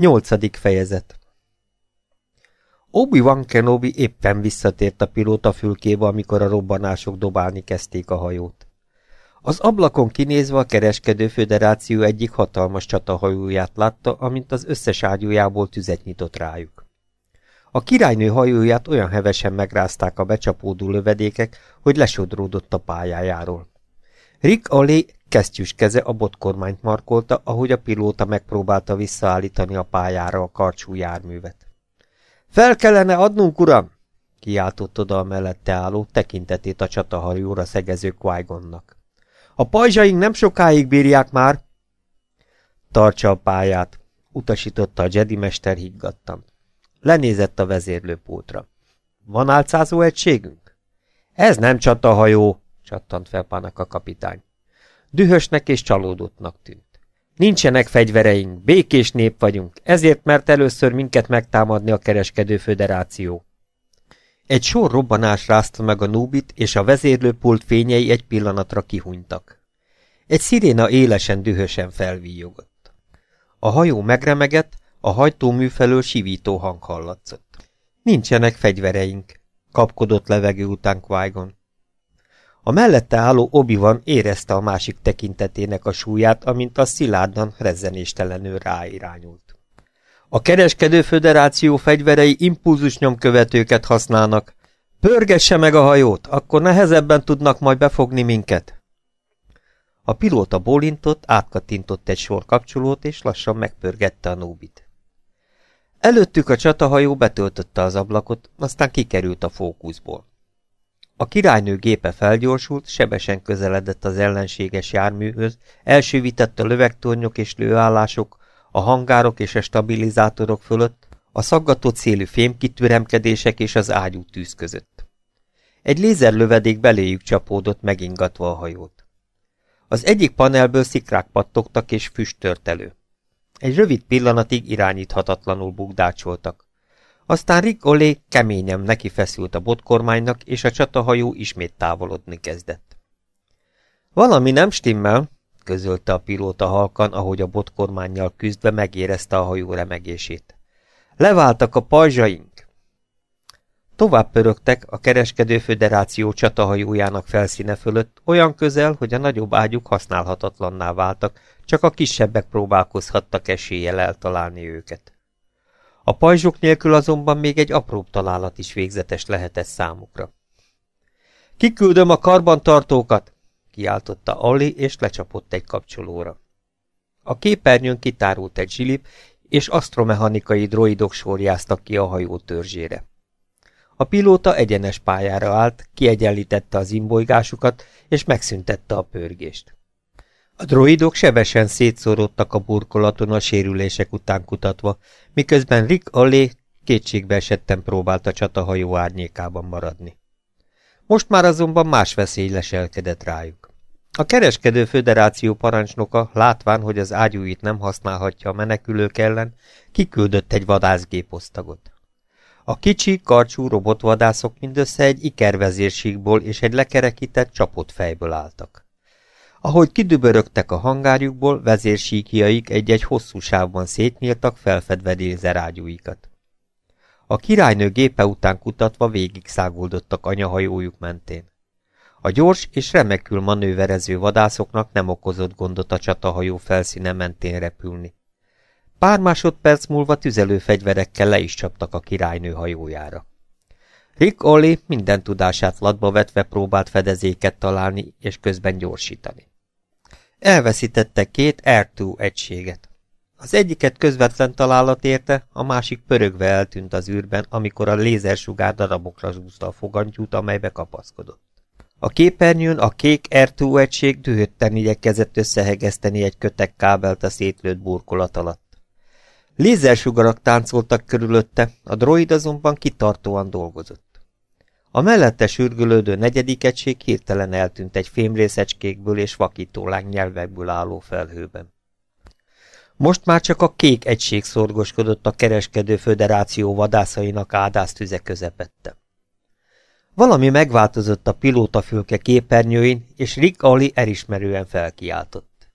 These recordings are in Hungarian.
Nyolcadik fejezet Obi-Wan Kenobi éppen visszatért a pilóta fülkébe, amikor a robbanások dobálni kezdték a hajót. Az ablakon kinézve a kereskedő föderáció egyik hatalmas csatahajóját látta, amint az összes ágyújából tüzet nyitott rájuk. A királynő hajóját olyan hevesen megrázták a becsapódó lövedékek, hogy lesodródott a pályájáról. Rick Alley kesztyűs keze a botkormányt markolta, ahogy a pilóta megpróbálta visszaállítani a pályára a karcsú járművet. Fel kellene adnunk, uram! kiáltott oda a mellette álló, tekintetét a csatahajóra szegező qui -Gonnak. A pajzsaink nem sokáig bírják már! Tartsa a pályát, utasította a Jedi mester higgadtan. Lenézett a vezérlőpultra. Van álcázó egységünk? Ez nem csatahajó, csattant fel a kapitány. Dühösnek és csalódottnak tűnt. Nincsenek fegyvereink, békés nép vagyunk, ezért mert először minket megtámadni a kereskedő föderáció. Egy sor robbanás rázta meg a núbit, és a vezérlőpult fényei egy pillanatra kihunytak. Egy sziréna élesen dühösen felvíjogott. A hajó megremegett, a hajtómű felől sivító hang hallatszott. Nincsenek fegyvereink, kapkodott levegő után qui -Gon. A mellette álló obi van érezte a másik tekintetének a súlyát, amint a szilárdan rezzenéstelenül ráirányult. A kereskedő föderáció fegyverei impulzusnyomkövetőket használnak. Pörgesse meg a hajót, akkor nehezebben tudnak majd befogni minket. A pilóta bólintott, átkattintott egy sor kapcsolót, és lassan megpörgette a nóbit. Előttük a csatahajó betöltötte az ablakot, aztán kikerült a fókuszból. A királynő gépe felgyorsult, sebesen közeledett az ellenséges járműhöz, elsővített a lövegtornyok és lőállások, a hangárok és a stabilizátorok fölött, a szaggató célű fémkitüremkedések és az ágyú tűz között. Egy lézerlövedék beléjük csapódott, megingatva a hajót. Az egyik panelből szikrák pattogtak és füst tört elő. Egy rövid pillanatig irányíthatatlanul bugdácsoltak. Aztán Rick Olé keményen neki feszült a botkormánynak, és a csatahajó ismét távolodni kezdett. Valami nem stimmel, közölte a pilóta halkan, ahogy a botkormányjal küzdve megérezte a hajó remegését. Leváltak a pajzsaink! Tovább pörögtek a kereskedő föderáció csatahajójának felszíne fölött, olyan közel, hogy a nagyobb ágyuk használhatatlanná váltak, csak a kisebbek próbálkozhattak eséllyel eltalálni őket. A pajzsok nélkül azonban még egy apróbb találat is végzetes lehetett számukra. Kiküldöm a karbantartókat! kiáltotta Ali, és lecsapott egy kapcsolóra. A képernyőn kitárult egy zsilip, és asztromechanikai droidok sorjáztak ki a hajó törzsére. A pilóta egyenes pályára állt, kiegyenlítette az imbolygásukat, és megszüntette a pörgést. A droidok sebesen szétszorodtak a burkolaton a sérülések után kutatva, miközben Rick Allé kétségbe esetten próbált a csatahajó árnyékában maradni. Most már azonban más veszély leselkedett rájuk. A kereskedő föderáció parancsnoka, látván, hogy az ágyúit nem használhatja a menekülők ellen, kiküldött egy vadászgéposztagot. A kicsi, karcsú robotvadászok mindössze egy ikervezérségból és egy lekerekített csapott fejből álltak. Ahogy kidübörögtek a hangárjukból, vezérsíkjaik egy-egy hosszú sávban szétnyíltak, felfedve lézerágyúikat. A királynő gépe után kutatva végig száguldottak anyahajójuk mentén. A gyors és remekül manőverező vadászoknak nem okozott gondot a csatahajó felszíne mentén repülni. Pár másodperc múlva tüzelőfegyverekkel le is csaptak a királynő hajójára. Rick Olli minden tudását latba vetve próbált fedezéket találni és közben gyorsítani. Elveszítette két R2 egységet. Az egyiket közvetlen találat érte, a másik pörögve eltűnt az űrben, amikor a lézersugár darabokra zúzta a fogantyút, amelybe kapaszkodott. A képernyőn a kék R2 egység dühötten igyekezett összehegeszteni egy kötek kábelt a szétlőtt burkolat alatt. Lézersugarak táncoltak körülötte, a droid azonban kitartóan dolgozott. A mellette sürgülődő negyedik egység hirtelen eltűnt egy fémrészecskékből és vakítólány nyelvekből álló felhőben. Most már csak a kék egység szorgoskodott a kereskedő föderáció vadászainak ádásztüze közepette. Valami megváltozott a pilótafülke képernyőin, és Rick Ali elismerően felkiáltott.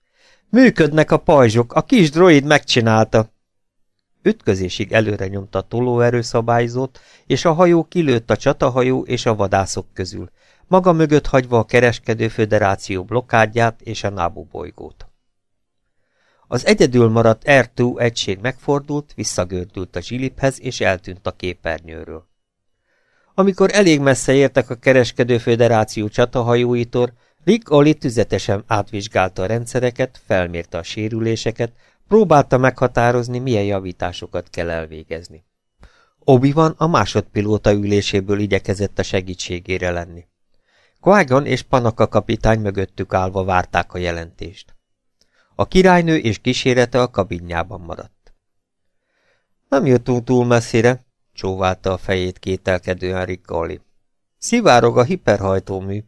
Működnek a pajzsok, a kis droid megcsinálta. Ütközésig előre nyomta a tolóerőszabályzót, és a hajó kilőtt a csatahajó és a vadászok közül, maga mögött hagyva a kereskedő föderáció blokkádját és a Nábu bolygót. Az egyedül maradt R2 egység megfordult, visszagördült a zsiliphez, és eltűnt a képernyőről. Amikor elég messze értek a kereskedő föderáció csatahajóitól, Rick Oli tüzetesen átvizsgálta a rendszereket, felmérte a sérüléseket, próbálta meghatározni, milyen javításokat kell elvégezni. obi van a másodpilóta üléséből igyekezett a segítségére lenni. qui és Panaka kapitány mögöttük állva várták a jelentést. A királynő és kísérete a kabinjában maradt. Nem jöttünk túl messzire, csóválta a fejét kételkedően Rick Oli. Szivárog a hiperhajtómű.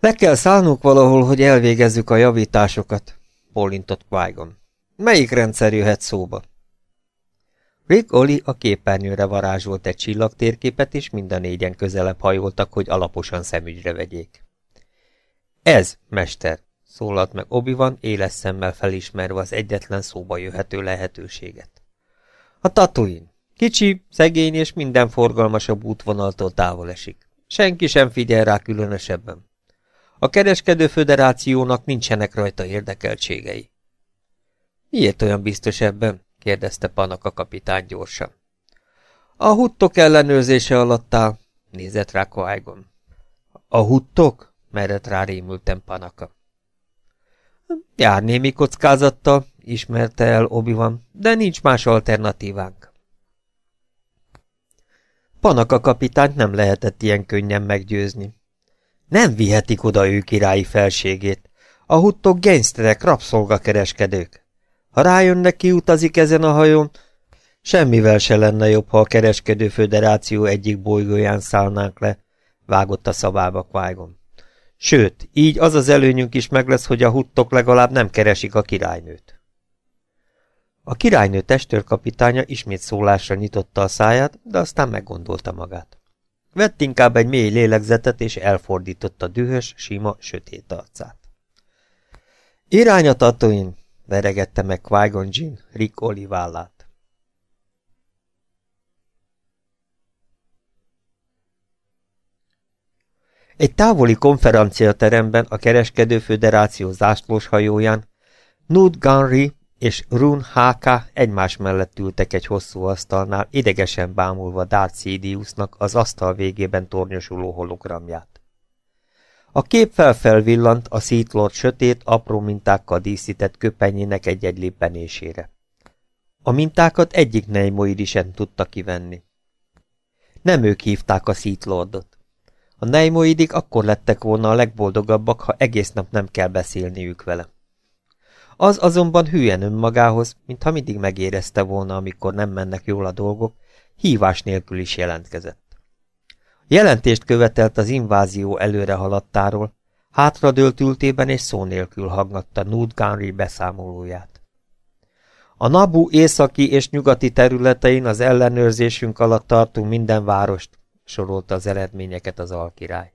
Le kell szállnunk valahol, hogy elvégezzük a javításokat, bólintott qui -Gon. Melyik rendszer jöhet szóba? Rick Oli a képernyőre varázsolt egy csillagtérképet, és mind a négyen közelebb hajoltak, hogy alaposan szemügyre vegyék. Ez, mester, szólalt meg Obi-Wan, éles szemmel felismerve az egyetlen szóba jöhető lehetőséget. A Tatooine. Kicsi, szegény és minden forgalmasabb útvonaltól távol esik. Senki sem figyel rá különösebben. A kereskedő föderációnak nincsenek rajta érdekeltségei. Miért olyan biztos ebben? kérdezte Panaka kapitány gyorsan. A huttok ellenőrzése alatt áll, nézett rá Koágon. A huttok? merett rá rémülten Panaka. Jár némi kockázattal, ismerte el obi -Wan, de nincs más alternatívánk. Panaka kapitányt nem lehetett ilyen könnyen meggyőzni. Nem vihetik oda ő királyi felségét. A huttok gengszterek, rabszolgakereskedők. Ha rájönnek, ki utazik ezen a hajón, semmivel se lenne jobb, ha a kereskedő föderáció egyik bolygóján szállnánk le, vágott a szabába Kvájgon. Sőt, így az az előnyünk is meg lesz, hogy a huttok legalább nem keresik a királynőt. A királynő testőrkapitánya ismét szólásra nyitotta a száját, de aztán meggondolta magát. Vett inkább egy mély lélegzetet, és elfordította dühös, sima, sötét arcát. Irány a tatuin, veregette meg Qui-Gon Jinn Rick Olivállát. Egy távoli konferenciateremben a kereskedő föderáció zászlós hajóján Nud Gunry és Run Háka egymás mellett ültek egy hosszú asztalnál, idegesen bámulva Darth Sidiusnak az asztal végében tornyosuló hologramját. A kép felfelvillant a Sith Lord sötét, apró mintákkal díszített köpenyének egy-egy léppenésére. A mintákat egyik Neimoid sem tudta kivenni. Nem ők hívták a Sith Lordot. A Neimoidik akkor lettek volna a legboldogabbak, ha egész nap nem kell beszélniük vele. Az azonban hülyen önmagához, mintha mindig megérezte volna, amikor nem mennek jól a dolgok, hívás nélkül is jelentkezett. Jelentést követelt az invázió előre haladtáról, hátradőlt ültében és szó nélkül hallgatta Nud Gunry beszámolóját. A Nabu északi és nyugati területein az ellenőrzésünk alatt tartunk minden várost, sorolta az eredményeket az alkirály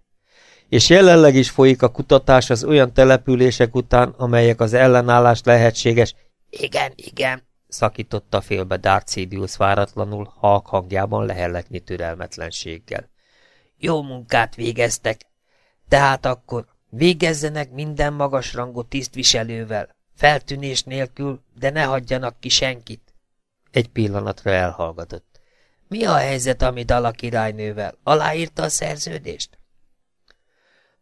és jelenleg is folyik a kutatás az olyan települések után, amelyek az ellenállás lehetséges. Igen, igen, szakította félbe Darth Sidious váratlanul, halk hangjában lehelletni türelmetlenséggel. Jó munkát végeztek, tehát akkor végezzenek minden magasrangú tisztviselővel, feltűnés nélkül, de ne hagyjanak ki senkit. Egy pillanatra elhallgatott. Mi a helyzet, amit a királynővel? Aláírta a szerződést?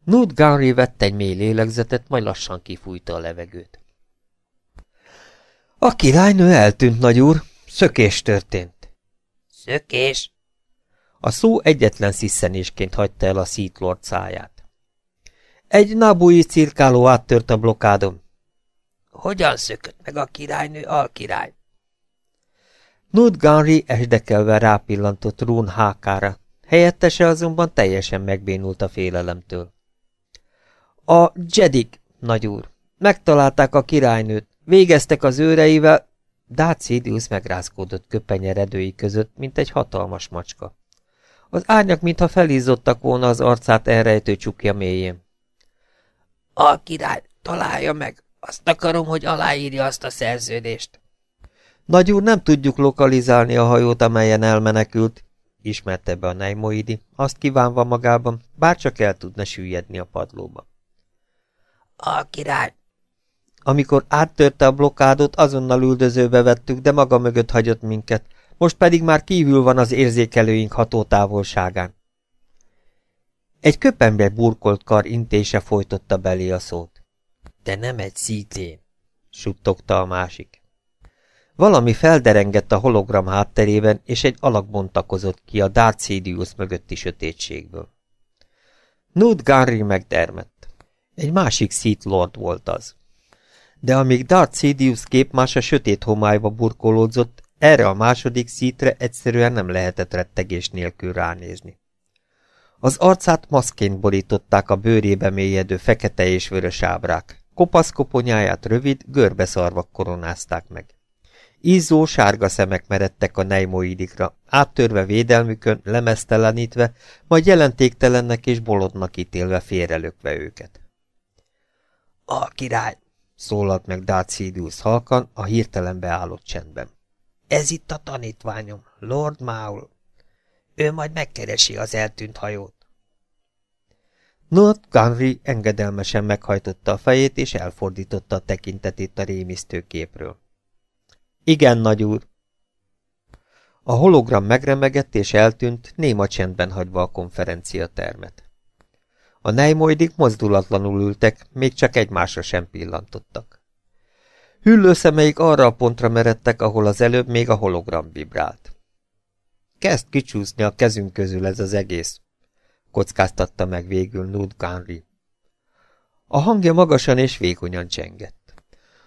Gunry vett egy mély lélegzetet, majd lassan kifújta a levegőt. A királynő eltűnt, nagyúr. Szökés történt. Szökés? A szó egyetlen sziszenésként hagyta el a Seat Lord száját. Egy nabui cirkáló áttört a blokádon. Hogyan szökött meg a királynő alkirály? Nud Gunry esdekelve rápillantott Rún hákára, helyettese azonban teljesen megbénult a félelemtől. A Jedik, nagyúr. Megtalálták a királynőt. Végeztek az őreivel. Dácidius megrázkódott köpenyeredői között, mint egy hatalmas macska. Az árnyak, mintha felízzottak volna az arcát elrejtő csukja mélyén. A király találja meg. Azt akarom, hogy aláírja azt a szerződést. Nagy úr, nem tudjuk lokalizálni a hajót, amelyen elmenekült, ismerte be a Neimoidi, azt kívánva magában, bárcsak el tudna süllyedni a padlóba. A király! Amikor áttörte a blokkádot, azonnal üldözőbe vettük, de maga mögött hagyott minket, most pedig már kívül van az érzékelőink hatótávolságán. Egy köpembe burkolt kar intése folytotta belé a szót. De nem egy szíklén, suttogta a másik. Valami felderengett a hologram hátterében, és egy alak bontakozott ki a Darth Sidious mögötti sötétségből. Nud Gunry megdermett. Egy másik Sith Lord volt az. De amíg Darth Sidious képmása sötét homályba burkolódzott, erre a második szítre egyszerűen nem lehetett rettegés nélkül ránézni. Az arcát maszként borították a bőrébe mélyedő fekete és vörös ábrák, kopasz koponyáját rövid, görbeszarvak koronázták meg. Izzó sárga szemek meredtek a nejmoidikra, áttörve védelmükön, lemeztelenítve, majd jelentéktelennek és bolondnak ítélve félrelökve őket. A király! szólalt meg Darth halkan a hirtelen beállott csendben. Ez itt a tanítványom, Lord Maul. Ő majd megkeresi az eltűnt hajót. Not Gunry engedelmesen meghajtotta a fejét, és elfordította a tekintetét a rémisztő képről. Igen, nagy úr. A hologram megremegett és eltűnt, néma csendben hagyva a konferencia termet. A nejmoidik mozdulatlanul ültek, még csak egymásra sem pillantottak. Hüllő szemeik arra a pontra meredtek, ahol az előbb még a hologram vibrált. Kezd kicsúszni a kezünk közül ez az egész, kockáztatta meg végül Nud Gunry. A hangja magasan és vékonyan csengett.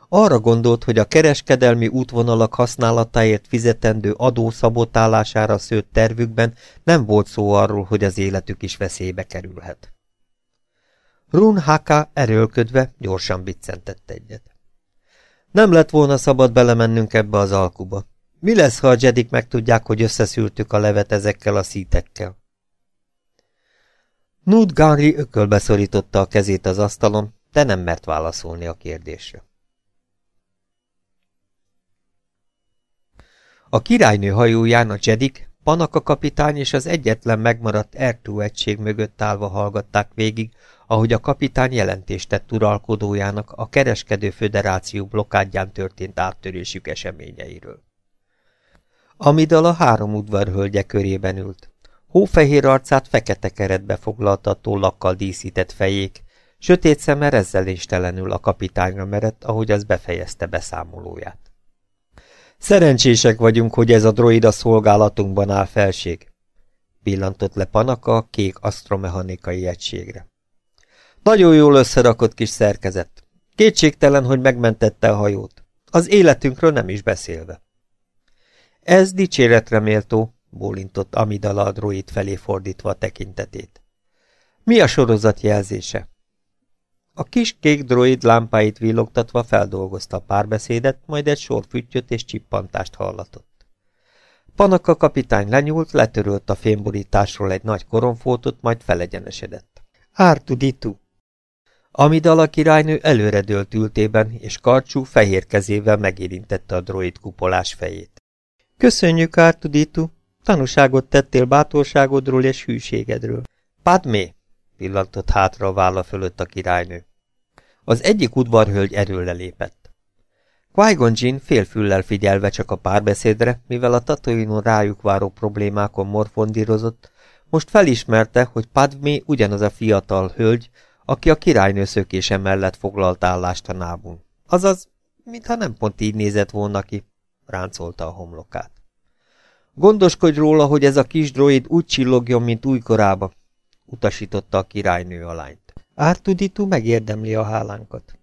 Arra gondolt, hogy a kereskedelmi útvonalak használatáért fizetendő adó szabotálására szőtt tervükben nem volt szó arról, hogy az életük is veszélybe kerülhet. Run Haka erőlködve gyorsan biccentett egyet. Nem lett volna szabad belemennünk ebbe az alkuba. Mi lesz, ha a jedik megtudják, hogy összeszűrtük a levet ezekkel a szítekkel? Nud Gunry ökölbe szorította a kezét az asztalon, de nem mert válaszolni a kérdésre. A királynő hajóján a jedik, Panaka kapitány és az egyetlen megmaradt Ertú egység mögött állva hallgatták végig, ahogy a kapitány jelentést tett uralkodójának a kereskedő föderáció blokkádján történt áttörésük eseményeiről. Amidal a három udvarhölgye körében ült. Hófehér arcát fekete keretbe foglalta a tollakkal díszített fejék, sötét szeme rezzeléstelenül a kapitányra merett, ahogy az befejezte beszámolóját. Szerencsések vagyunk, hogy ez a droid szolgálatunkban áll felség, pillantott le Panaka a kék asztromechanikai egységre. Nagyon jól összerakott kis szerkezet. Kétségtelen, hogy megmentette a hajót. Az életünkről nem is beszélve. Ez dicséretre méltó, bólintott Amidala a droid felé fordítva a tekintetét. Mi a sorozat jelzése? A kis kék droid lámpáit villogtatva feldolgozta a párbeszédet, majd egy sor füttyöt és csippantást hallatott. Panaka kapitány lenyúlt, letörölt a fémborításról egy nagy koronfótot, majd felegyenesedett. Ártuditu! Amidala királynő előredőlt ültében, és karcsú, fehér kezével megérintette a droid kupolás fejét. Köszönjük, Ártuditu! Tanúságot tettél bátorságodról és hűségedről. Padmé! pillantott hátra a válla fölött a királynő. Az egyik udvarhölgy erőle lépett. Qui-Gon Jinn félfüllel figyelve csak a párbeszédre, mivel a Tatooine rájuk váró problémákon morfondírozott, most felismerte, hogy Padmé ugyanaz a fiatal hölgy, aki a királynő szökése mellett foglalt állást a nábun. Azaz, mintha nem pont így nézett volna ki, ráncolta a homlokát. Gondoskodj róla, hogy ez a kis droid úgy csillogjon, mint újkorába, utasította a királynő a lányt. Ártuditu megérdemli a hálánkat.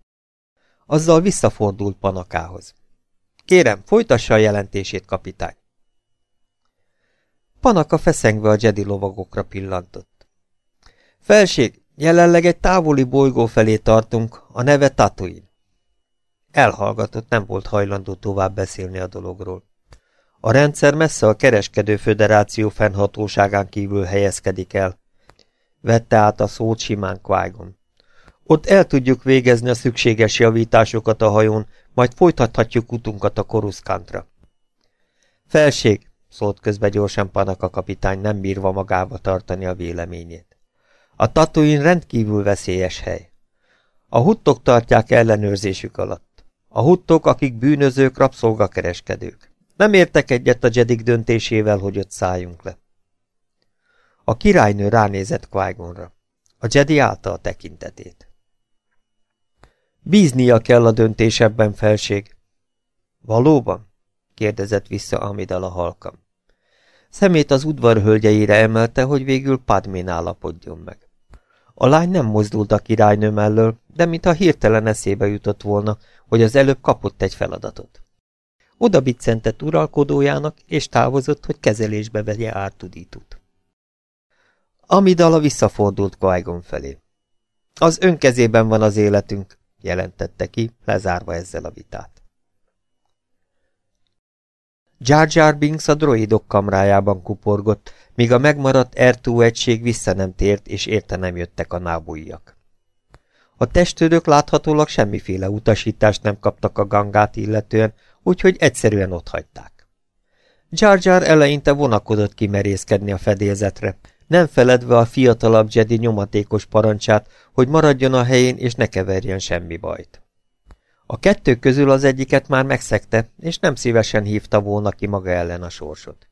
Azzal visszafordult Panakához. Kérem, folytassa a jelentését, kapitány. Panaka feszengve a Jedi lovagokra pillantott. Felség, jelenleg egy távoli bolygó felé tartunk, a neve Tatooine. Elhallgatott, nem volt hajlandó tovább beszélni a dologról. A rendszer messze a kereskedő föderáció fennhatóságán kívül helyezkedik el, vette át a szót simán Qui-Gon. Ott el tudjuk végezni a szükséges javításokat a hajón, majd folytathatjuk utunkat a Koruszkántra. Felség, szólt közbe gyorsan Panaka kapitány, nem bírva magába tartani a véleményét. A Tatooine rendkívül veszélyes hely. A huttok tartják ellenőrzésük alatt. A huttok, akik bűnözők, rabszolgakereskedők. Nem értek egyet a Jedik döntésével, hogy ott szálljunk le. A királynő ránézett qui. A Jedi állta a tekintetét. Bíznia kell a döntésebben, felség. Valóban? kérdezett vissza Amidala halkam. Szemét az udvar hölgyeire emelte, hogy végül Padmén állapodjon meg. A lány nem mozdult a királynő mellől, de mintha hirtelen eszébe jutott volna, hogy az előbb kapott egy feladatot. Oda biccentett uralkodójának, és távozott, hogy kezelésbe vegye ártudítut. Amidala visszafordult qui felé. Az önkezében van az életünk, jelentette ki, lezárva ezzel a vitát. Jar Jar Binks a droidok kamrájában kuporgott, míg a megmaradt R2 egység vissza nem tért, és érte nem jöttek a nábújjak. A testőrök láthatólag semmiféle utasítást nem kaptak a gangát illetően, úgyhogy egyszerűen otthagyták. Jar Jar eleinte vonakodott kimerészkedni a fedélzetre, nem feledve a fiatalabb Jedi nyomatékos parancsát, hogy maradjon a helyén és ne keverjen semmi bajt. A kettő közül az egyiket már megszegte, és nem szívesen hívta volna ki maga ellen a sorsot.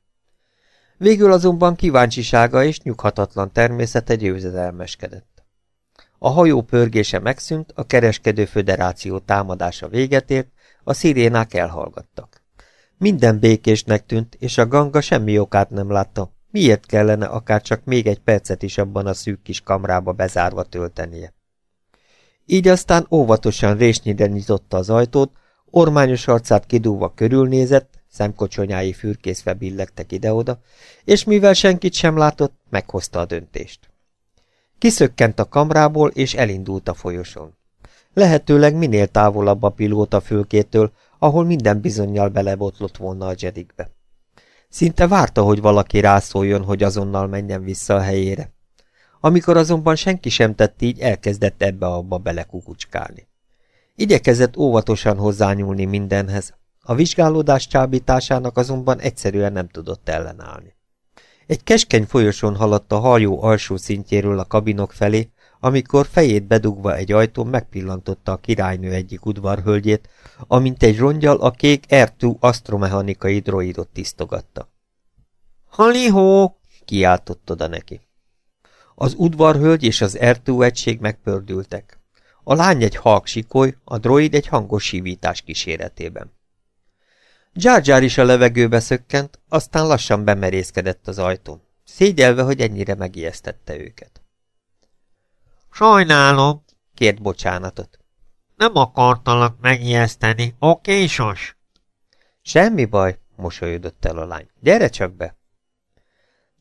Végül azonban kíváncsisága és nyughatatlan természete győzedelmeskedett. A hajó pörgése megszűnt, a kereskedő föderáció támadása véget ért, a szirénák elhallgattak. Minden békésnek tűnt, és a ganga semmi okát nem látta, miért kellene akár csak még egy percet is abban a szűk kis kamrába bezárva töltenie. Így aztán óvatosan résnyire nyitotta az ajtót, ormányos arcát kidúva körülnézett, szemkocsonyái fürkészve billegtek ide-oda, és mivel senkit sem látott, meghozta a döntést. Kiszökkent a kamrából, és elindult a folyosón. Lehetőleg minél távolabb a pilóta fülkétől, ahol minden bizonyal belebotlott volna a jedikbe. Szinte várta, hogy valaki rászóljon, hogy azonnal menjen vissza a helyére. Amikor azonban senki sem tett így, elkezdett ebbe-abba belekukucskálni. Igyekezett óvatosan hozzányúlni mindenhez, a vizsgálódás csábításának azonban egyszerűen nem tudott ellenállni. Egy keskeny folyosón haladt a hajó alsó szintjéről a kabinok felé, amikor fejét bedugva egy ajtón megpillantotta a királynő egyik udvarhölgyét, amint egy rongyal a kék R2 asztromechanikai droidot tisztogatta. – Halihó! – kiáltott oda neki. Az udvarhölgy és az R2 egység megpördültek. A lány egy halk sikoly, a droid egy hangos sívítás kíséretében. Jar is a levegőbe szökkent, aztán lassan bemerészkedett az ajtón, szégyelve, hogy ennyire megijesztette őket. Sajnálom, kért bocsánatot. Nem akartalak megijeszteni, oké, sos? Semmi baj, mosolyodott el a lány. Gyere csak be!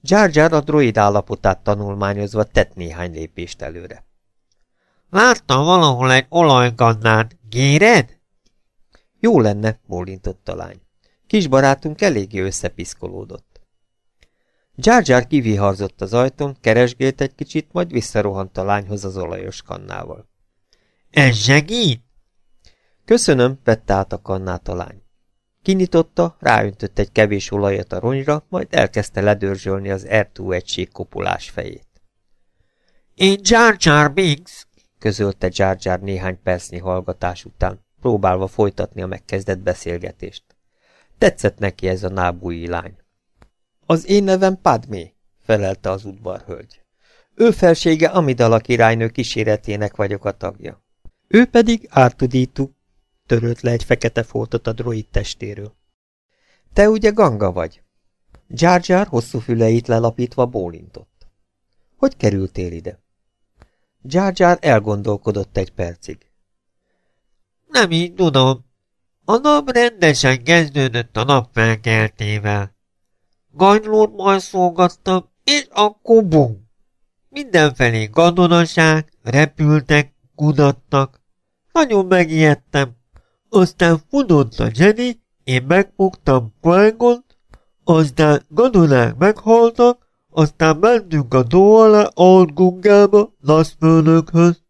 Jar Jar a droid állapotát tanulmányozva tett néhány lépést előre. Láttam valahol egy olajgannát. Géred? Jó lenne, bólintott a lány. Kis barátunk eléggé összepiszkolódott. Jar Jar kiviharzott az ajtón, keresgélt egy kicsit, majd visszarohant a lányhoz az olajos kannával. Ez segít? Köszönöm, vette át a kannát a lány. Kinyitotta, ráöntött egy kevés olajat a ronyra, majd elkezdte ledörzsölni az R2 egység kopulás fejét. Én Jar Jar Binks, közölte Jar Jar néhány percnyi hallgatás után, próbálva folytatni a megkezdett beszélgetést. Tetszett neki ez a nábúi lány. Az én nevem Padmé, felelte az udvarhölgy. Ő felsége Amidala királynő kíséretének vagyok a tagja. Ő pedig Ártuditu, törölt le egy fekete foltot a droid testéről. Te ugye ganga vagy? Jar Jar hosszú füleit lelapítva bólintott. Hogy kerültél ide? Jar Jar elgondolkodott egy percig. Nem így tudom. A nap rendesen kezdődött a nap felkeltével. Ganylót majd szolgattam, és akkor bum! Mindenfelé gadonaság, repültek, kudattak. Nagyon megijedtem. Aztán futott a Jenny, én megfogtam qui aztán gadonák meghaltak, aztán mentünk a dó alá Altgungába, Laszfőnökhöz.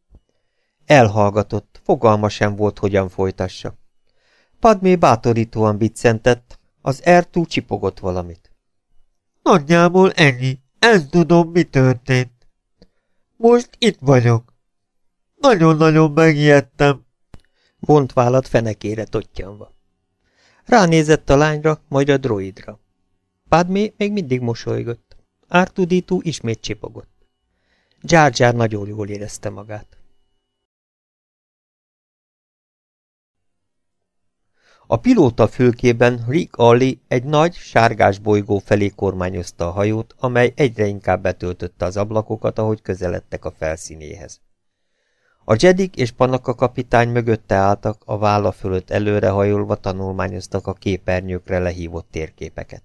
Elhallgatott, fogalma sem volt, hogyan folytassa. Padmé bátorítóan biccentett, Az Ertú csipogott valamit. Nagyjából ennyi. Ez tudom, mi történt. Most itt vagyok. Nagyon-nagyon megijedtem. Vont vállat fenekére tottyanva. Ránézett a lányra, majd a droidra. Padmé még mindig mosolygott. Ártudító ismét csipogott. Jar Jar nagyon jól érezte magát. A pilóta fülkében Rick Alli egy nagy, sárgás bolygó felé kormányozta a hajót, amely egyre inkább betöltötte az ablakokat, ahogy közeledtek a felszínéhez. A Jedik és Panaka kapitány mögötte álltak, a válla fölött előrehajolva tanulmányoztak a képernyőkre lehívott térképeket.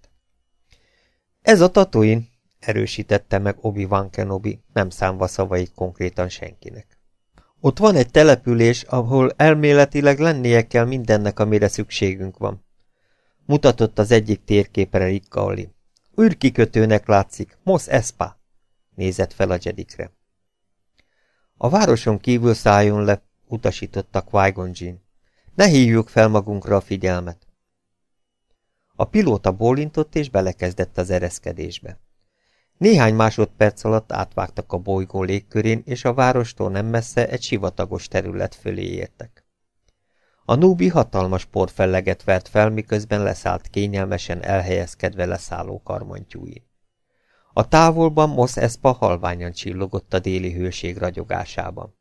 Ez a Tatooine, erősítette meg Obi-Wan Kenobi, nem számva szavait konkrétan senkinek. Ott van egy település, ahol elméletileg lennie kell mindennek, amire szükségünk van. Mutatott az egyik térképre Rick Ürki Űrkikötőnek látszik, Mos Espa. Nézett fel a Jedikre. A városon kívül szálljon le, utasította Qui-Gon Jinn. Ne hívjuk fel magunkra a figyelmet. A pilóta bólintott és belekezdett az ereszkedésbe. Néhány másodperc alatt átvágtak a bolygó légkörén, és a várostól nem messze egy sivatagos terület fölé értek. A núbi hatalmas porfelleget vert fel, miközben leszállt kényelmesen elhelyezkedve leszálló karmantyúin. A távolban Mos Espa halványan csillogott a déli hőség ragyogásában.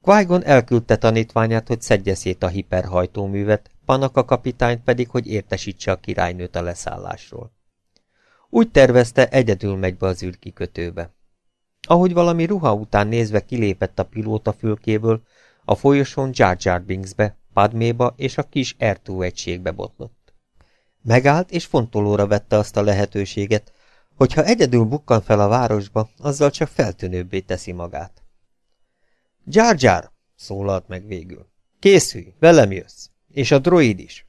qui elküldte tanítványát, hogy szedje szét a hiperhajtóművet, Panaka kapitányt pedig, hogy értesítse a királynőt a leszállásról. Úgy tervezte, egyedül megy be az űrkikötőbe. Ahogy valami ruha után nézve kilépett a pilóta fülkéből, a folyosón Jar Jar Binksbe, Padméba és a kis R2 egységbe botlott. Megállt és fontolóra vette azt a lehetőséget, hogyha egyedül bukkan fel a városba, azzal csak feltűnőbbé teszi magát. Jar Jar, szólalt meg végül. Készülj, velem jössz, és a droid is.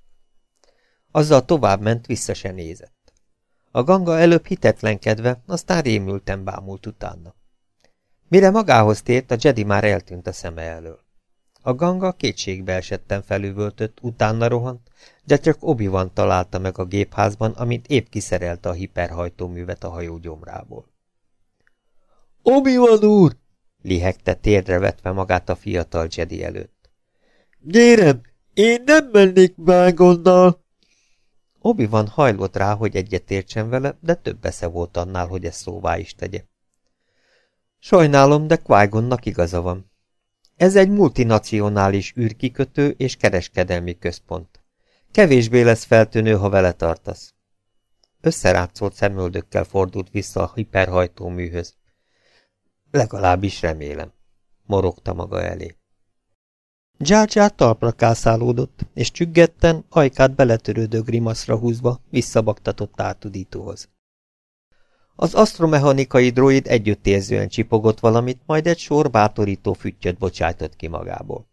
Azzal tovább ment, vissza se nézett. A ganga előbb hitetlenkedve, aztán rémülten bámult utána. Mire magához tért, a Jedi már eltűnt a szeme elől. A ganga kétségbe esetten felüvöltött, utána rohant, de csak obi találta meg a gépházban, amint épp kiszerelte a hiperhajtóművet a hajó gyomrából. obi úr! lihegte térdre vetve magát a fiatal Jedi előtt. Gyérem, én nem mennék vágonnal! obi van hajlott rá, hogy egyetértsen vele, de több esze volt annál, hogy ezt szóvá is tegye. Sajnálom, de qui igaza van. Ez egy multinacionális űrkikötő és kereskedelmi központ. Kevésbé lesz feltűnő, ha vele tartasz. Összerátszolt szemöldökkel fordult vissza a hiperhajtóműhöz. Legalábbis remélem, morogta maga elé. Jar talpra kászálódott, és csüggetten, ajkát beletörődő grimaszra húzva visszabaktatott átudítóhoz. Az asztromechanikai droid együttérzően csipogott valamit, majd egy sor bátorító füttyöt bocsájtott ki magából.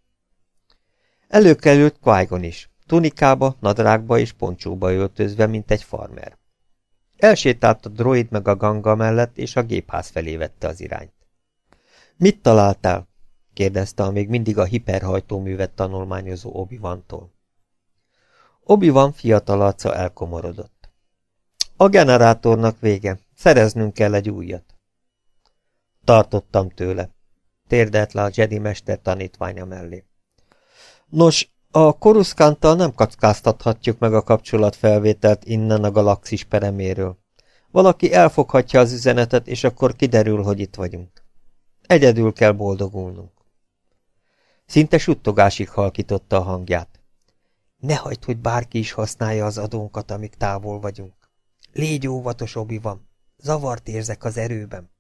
Előkerült qui is, tunikába, nadrágba és poncsóba öltözve, mint egy farmer. Elsétált a droid meg a ganga mellett, és a gépház felé vette az irányt. Mit találtál? kérdezte a még mindig a hiperhajtóművet tanulmányozó Obi-Wantól. Obi-Wan fiatal arca elkomorodott. A generátornak vége, szereznünk kell egy újat. Tartottam tőle. Térdelt le a Jedi mester tanítványa mellé. Nos, a koruszkántal nem kackáztathatjuk meg a kapcsolatfelvételt innen a galaxis pereméről. Valaki elfoghatja az üzenetet, és akkor kiderül, hogy itt vagyunk. Egyedül kell boldogulnunk. Szinte suttogásig halkította a hangját. Ne hagyd, hogy bárki is használja az adónkat, amíg távol vagyunk. Légy óvatos, obi van. Zavart érzek az erőben.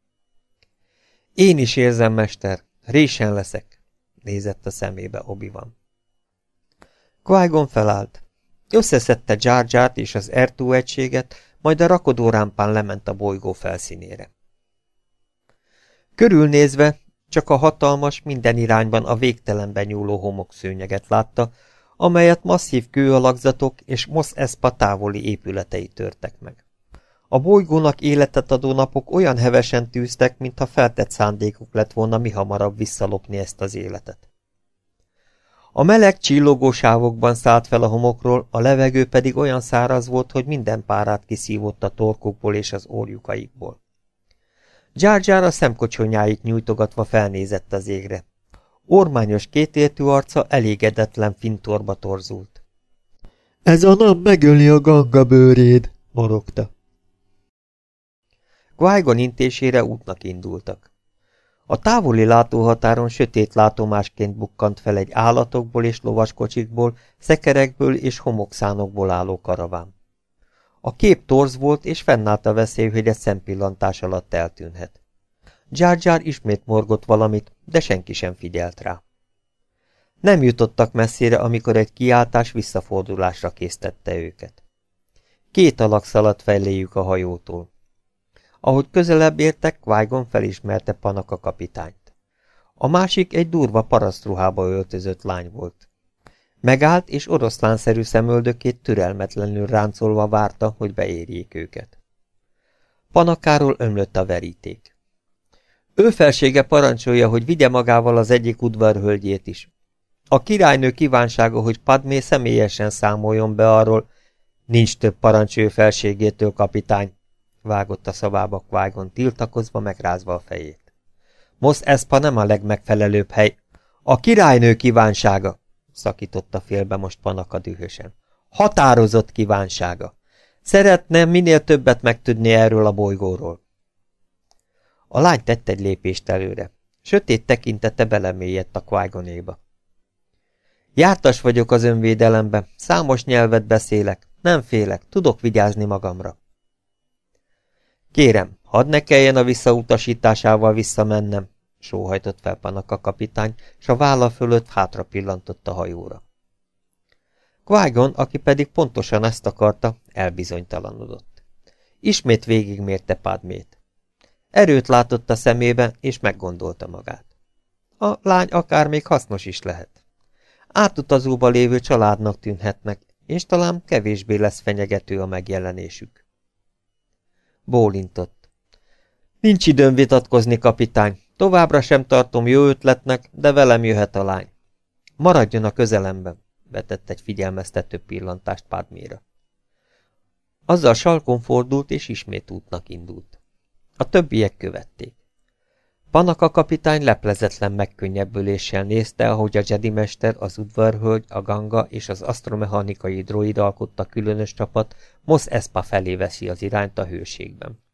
Én is érzem, mester. Résen leszek, nézett a szemébe obi van. qui felállt. Összeszedte jar és az Ertó egységet, majd a rakodórámpán lement a bolygó felszínére. Körülnézve csak a hatalmas, minden irányban a végtelenben nyúló homokszőnyeget látta, amelyet masszív kőalakzatok és Mos Espa távoli épületei törtek meg. A bolygónak életet adó napok olyan hevesen tűztek, mintha feltett szándékuk lett volna mi hamarabb visszalopni ezt az életet. A meleg csillogó sávokban szállt fel a homokról, a levegő pedig olyan száraz volt, hogy minden párát kiszívott a torkukból és az orjukaikból. Jar Jar a szemkocsonyáit nyújtogatva felnézett az égre. Ormányos kétértű arca elégedetlen fintorba torzult. Ez a nap megöli a ganga bőréd, morogta. Qui intésére útnak indultak. A távoli látóhatáron sötét látomásként bukkant fel egy állatokból és lovaskocsikból, szekerekből és homokszánokból álló karaván. A kép torz volt, és fennállt a veszély, hogy egy szempillantás alatt eltűnhet. Jar Jar ismét morgott valamit, de senki sem figyelt rá. Nem jutottak messzire, amikor egy kiáltás visszafordulásra késztette őket. Két alak szaladt fejléjük a hajótól. Ahogy közelebb értek, Vájgon felismerte Panaka kapitányt. A másik egy durva parasztruhába öltözött lány volt. Megállt, és oroszlánszerű szemöldökét türelmetlenül ráncolva várta, hogy beérjék őket. Panakáról ömlött a veríték. Ő felsége parancsolja, hogy vigye magával az egyik udvarhölgyét is. A királynő kívánsága, hogy Padmé személyesen számoljon be arról, nincs több parancs felségétől, kapitány, vágott a szavába Kvágon tiltakozva, megrázva a fejét. Mosz Espa nem a legmegfelelőbb hely. A királynő kívánsága, szakította félbe most Panaka dühösen. Határozott kívánsága. Szeretne minél többet megtudni erről a bolygóról. A lány tett egy lépést előre. Sötét tekintete belemélyedt a Qui-Gonéba. Jártas vagyok az önvédelembe, számos nyelvet beszélek, nem félek, tudok vigyázni magamra. Kérem, hadd ne kelljen a visszautasításával visszamennem, sóhajtott fel Panaka kapitány, s a válla fölött hátra pillantott a hajóra. qui aki pedig pontosan ezt akarta, elbizonytalanodott. Ismét végigmérte Padmét. Erőt látott a szemébe, és meggondolta magát. A lány akár még hasznos is lehet. Átutazóba lévő családnak tűnhetnek, és talán kevésbé lesz fenyegető a megjelenésük. Bólintott. Nincs időm vitatkozni, kapitány. Továbbra sem tartom jó ötletnek, de velem jöhet a lány. Maradjon a közelemben, vetett egy figyelmeztető pillantást Padméra. Azzal salkon fordult, és ismét útnak indult. A többiek követték. Panaka kapitány leplezetlen megkönnyebbüléssel nézte, ahogy a Jedi mester, az udvarhölgy, a ganga és az asztromechanikai droid alkotta különös csapat Mos Espa felé veszi az irányt a hőségben.